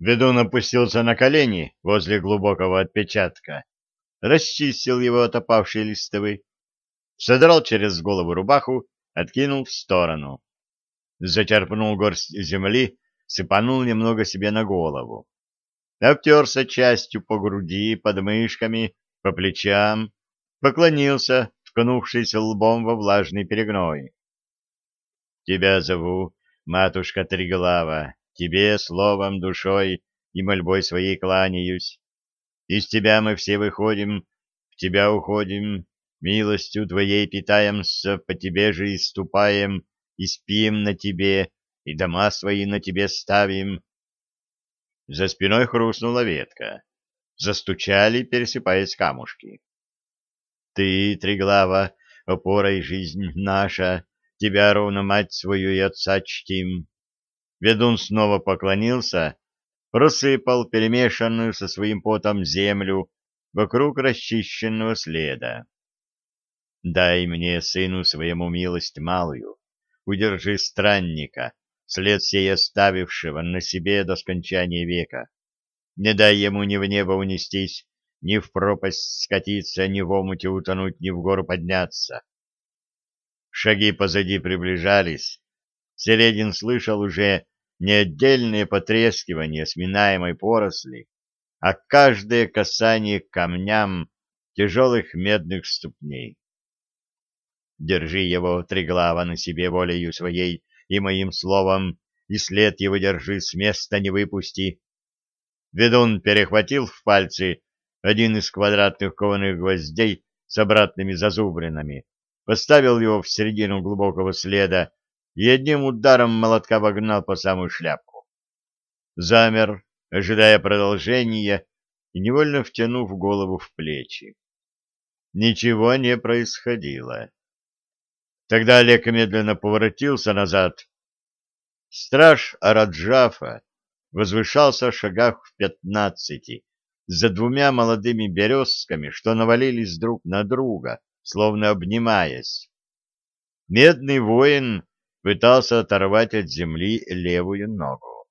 Ведун опустился на колени возле глубокого отпечатка, расчистил его от опавшей листовой, содрал через голову рубаху, откинул в сторону. Зачерпнул горсть земли, сыпанул немного себе на голову. Обтерся частью по груди, под мышками, по плечам, поклонился, ткнувшись лбом во влажный перегной. — Тебя зову, матушка Триглава, тебе словом, душой и мольбой своей кланяюсь. Из тебя мы все выходим, в тебя уходим, милостью твоей питаемся, по тебе же и ступаем, и спим на тебе, и дома свои на тебе ставим. За спиной хрустнула ветка. Застучали, пересыпаясь камушки. Ты, Триглава, опора и жизнь наша, тебя ровно мать свою и отца чтим. Ведун снова поклонился, просыпал перемешанную со своим потом землю вокруг расчищенного следа. Дай мне, сыну своему, милость малую, удержи странника, след сей оставившего на себе до скончания века. Не дай ему ни в небо унестись, ни в пропасть скатиться, ни в омуте утонуть, ни в гору подняться. Шаги позади приближались. Селедин слышал уже не отдельные потрескивания сминаемой поросли, а каждое касание к камням тяжелых медных ступней. Держи его, Триглава, на себе волею своей и моим словом, и след его держи, с места не выпусти. Ведун перехватил в пальцы один из квадратных кованых гвоздей с обратными зазубринами, поставил его в середину глубокого следа и одним ударом молотка вогнал по самую шляпку. Замер, ожидая продолжения и невольно втянув голову в плечи. Ничего не происходило. Тогда Олег медленно поворотился назад. Страж Араджафа возвышался в шагах в пятнадцати, за двумя молодыми березками, что навалились друг на друга, словно обнимаясь. Медный воин пытался оторвать от земли левую ногу.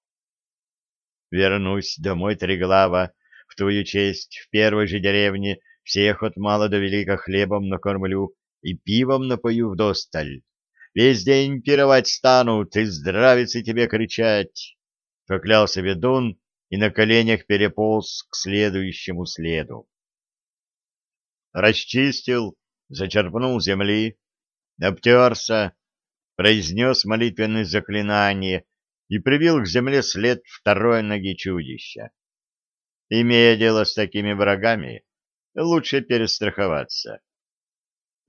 «Вернусь домой, Триглава, в твою честь, в первой же деревне всех от мала до велика хлебом накормлю, и пивом напою вдосталь. Весь день пировать станут и здравицы тебе кричать. Поклялся ведун и на коленях переполз к следующему следу. Расчистил, зачерпнул земли, обтерся, произнес молитвенное заклинание и прибил к земле след второй ноги чудища. Имея дело с такими врагами, лучше перестраховаться.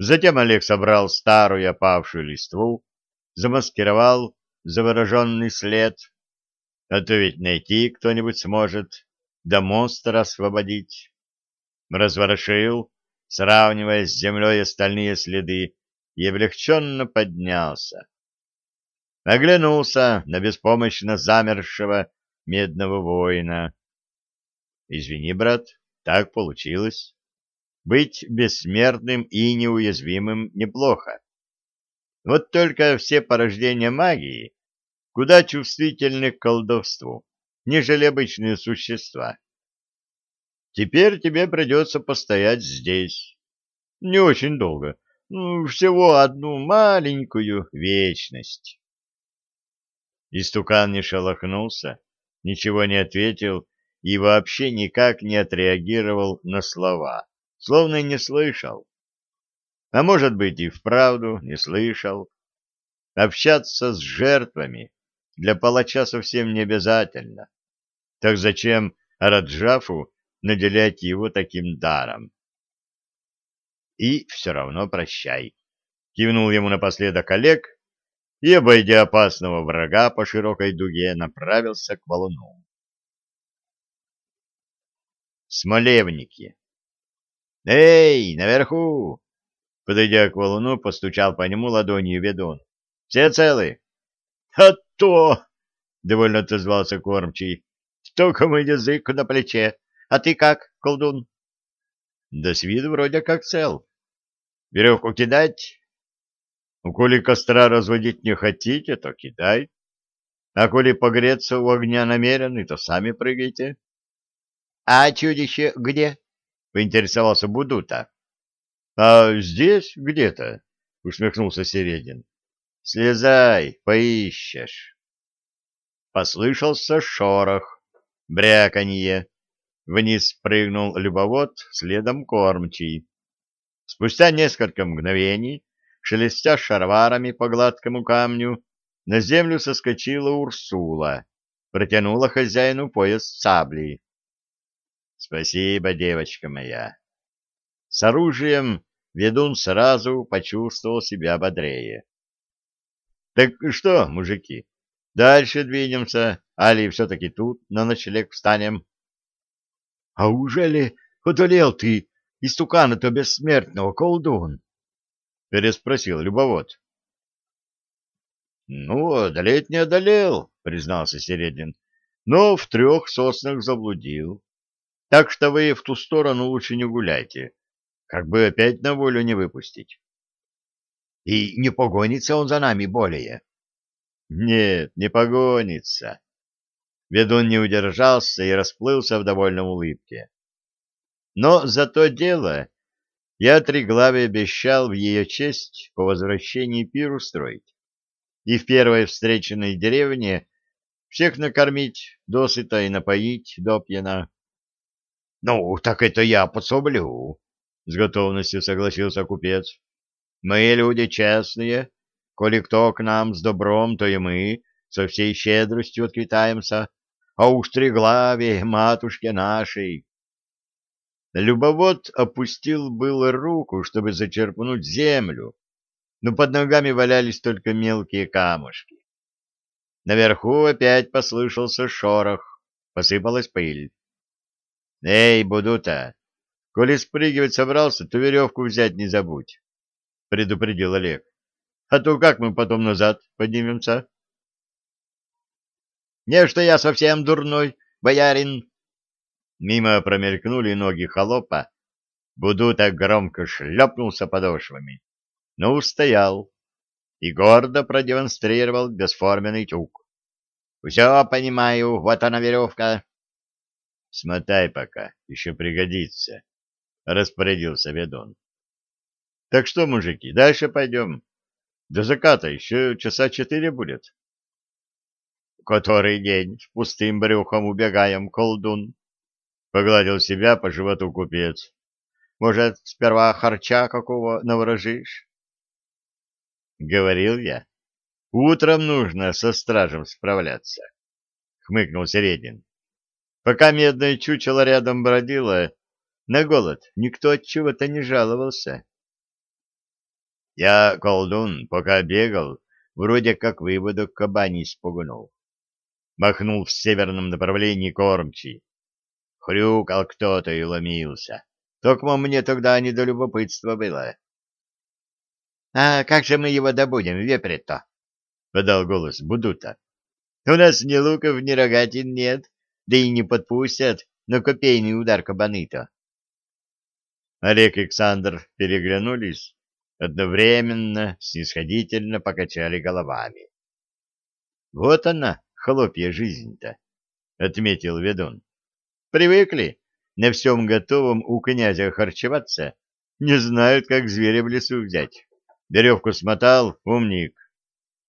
Затем Олег собрал старую опавшую листву, замаскировал завороженный след, а то ведь найти кто-нибудь сможет, да монстра освободить. Разворошил, сравнивая с землей остальные следы, и облегченно поднялся. Оглянулся на беспомощно замершего медного воина. — Извини, брат, так получилось. Быть бессмертным и неуязвимым неплохо. Вот только все порождения магии куда чувствительны к колдовству, нежели обычные существа. Теперь тебе придется постоять здесь. Не очень долго, ну, всего одну маленькую вечность. Истукан не шелохнулся, ничего не ответил и вообще никак не отреагировал на слова словно не слышал. А может быть и вправду не слышал. Общаться с жертвами для палача совсем не обязательно. Так зачем Раджафу наделять его таким даром? И все равно прощай. Кивнул ему напоследок Олег и, обойдя опасного врага по широкой дуге, направился к валуну. Смолевники «Эй, наверху!» Подойдя к валуну, постучал по нему ладонью ведун. «Все целы?» «А то!» — довольно отозвался кормчий. «Только мой язык на плече. А ты как, колдун?» «Да с виду вроде как цел. Веревку кидать?» «Ну, коли костра разводить не хотите, то кидай». А коли погреться у огня намерены, то сами прыгайте. — А чудище где? — поинтересовался Будута. — А здесь где-то, — усмехнулся Середин. — Слезай, поищешь. Послышался шорох, бряканье. Вниз прыгнул любовод, следом кормчий. Спустя несколько мгновений, шелестя шарварами по гладкому камню, на землю соскочила Урсула, протянула хозяину пояс сабли. — Спасибо, девочка моя. С оружием ведун сразу почувствовал себя бодрее. — Так что, мужики, дальше двинемся, али все-таки тут на ночлег встанем? — А уже ли ты истукана-то бессмертного, колдун? — переспросил любовод. Ну, одолеть не одолел, признался Середин, но в трех соснах заблудил. Так что вы в ту сторону лучше не гуляйте, как бы опять на волю не выпустить. И не погонится он за нами более? Нет, не погонится. Ведун не удержался и расплылся в довольном улыбке. Но за то дело я Триглаве обещал в ее честь по возвращении пир устроить и в первой встреченной деревне всех накормить досыта и напоить до пьяна. — Ну, так это я подсоблю, — с готовностью согласился купец. — Мы люди честные, коли кто к нам с добром, то и мы со всей щедростью отквитаемся, а уж триглаве, матушке нашей. Любовод опустил было руку, чтобы зачерпнуть землю, но под ногами валялись только мелкие камушки. Наверху опять послышался шорох, посыпалась пыль. — Эй, Будута, коли спрыгивать собрался, то веревку взять не забудь, — предупредил Олег. — А то как мы потом назад поднимемся? — Не, что я совсем дурной, боярин. Мимо промелькнули ноги холопа. Будута громко шлепнулся подошвами но устоял и гордо продемонстрировал бесформенный тюк. — Все понимаю, вот она веревка. — Смотай пока, еще пригодится, — распорядился ведун. — Так что, мужики, дальше пойдем. До заката еще часа четыре будет. — Который день с пустым брюхом убегаем, колдун? — погладил себя по животу купец. — Может, сперва харча какого наворожишь? Говорил я. Утром нужно со стражем справляться. Хмыкнул Середин. Пока медное чучело рядом бродило, на голод никто от чего-то не жаловался. Я, колдун, пока бегал, вроде как выводок кабани спугнул. Махнул в северном направлении кормчий. Хрюкал кто-то и ломился. Только мне тогда не до любопытства было. — А как же мы его добудем, вепрь-то? — подал голос Будута. — У нас ни луков, ни рогатин нет, да и не подпустят на копейный удар кабаны-то. Олег и Александр переглянулись, одновременно снисходительно покачали головами. — Вот она, хлопья жизнь-то, — отметил ведун. — Привыкли на всем готовом у князя харчеваться, не знают, как зверя в лесу взять. Веревку смотал, умник.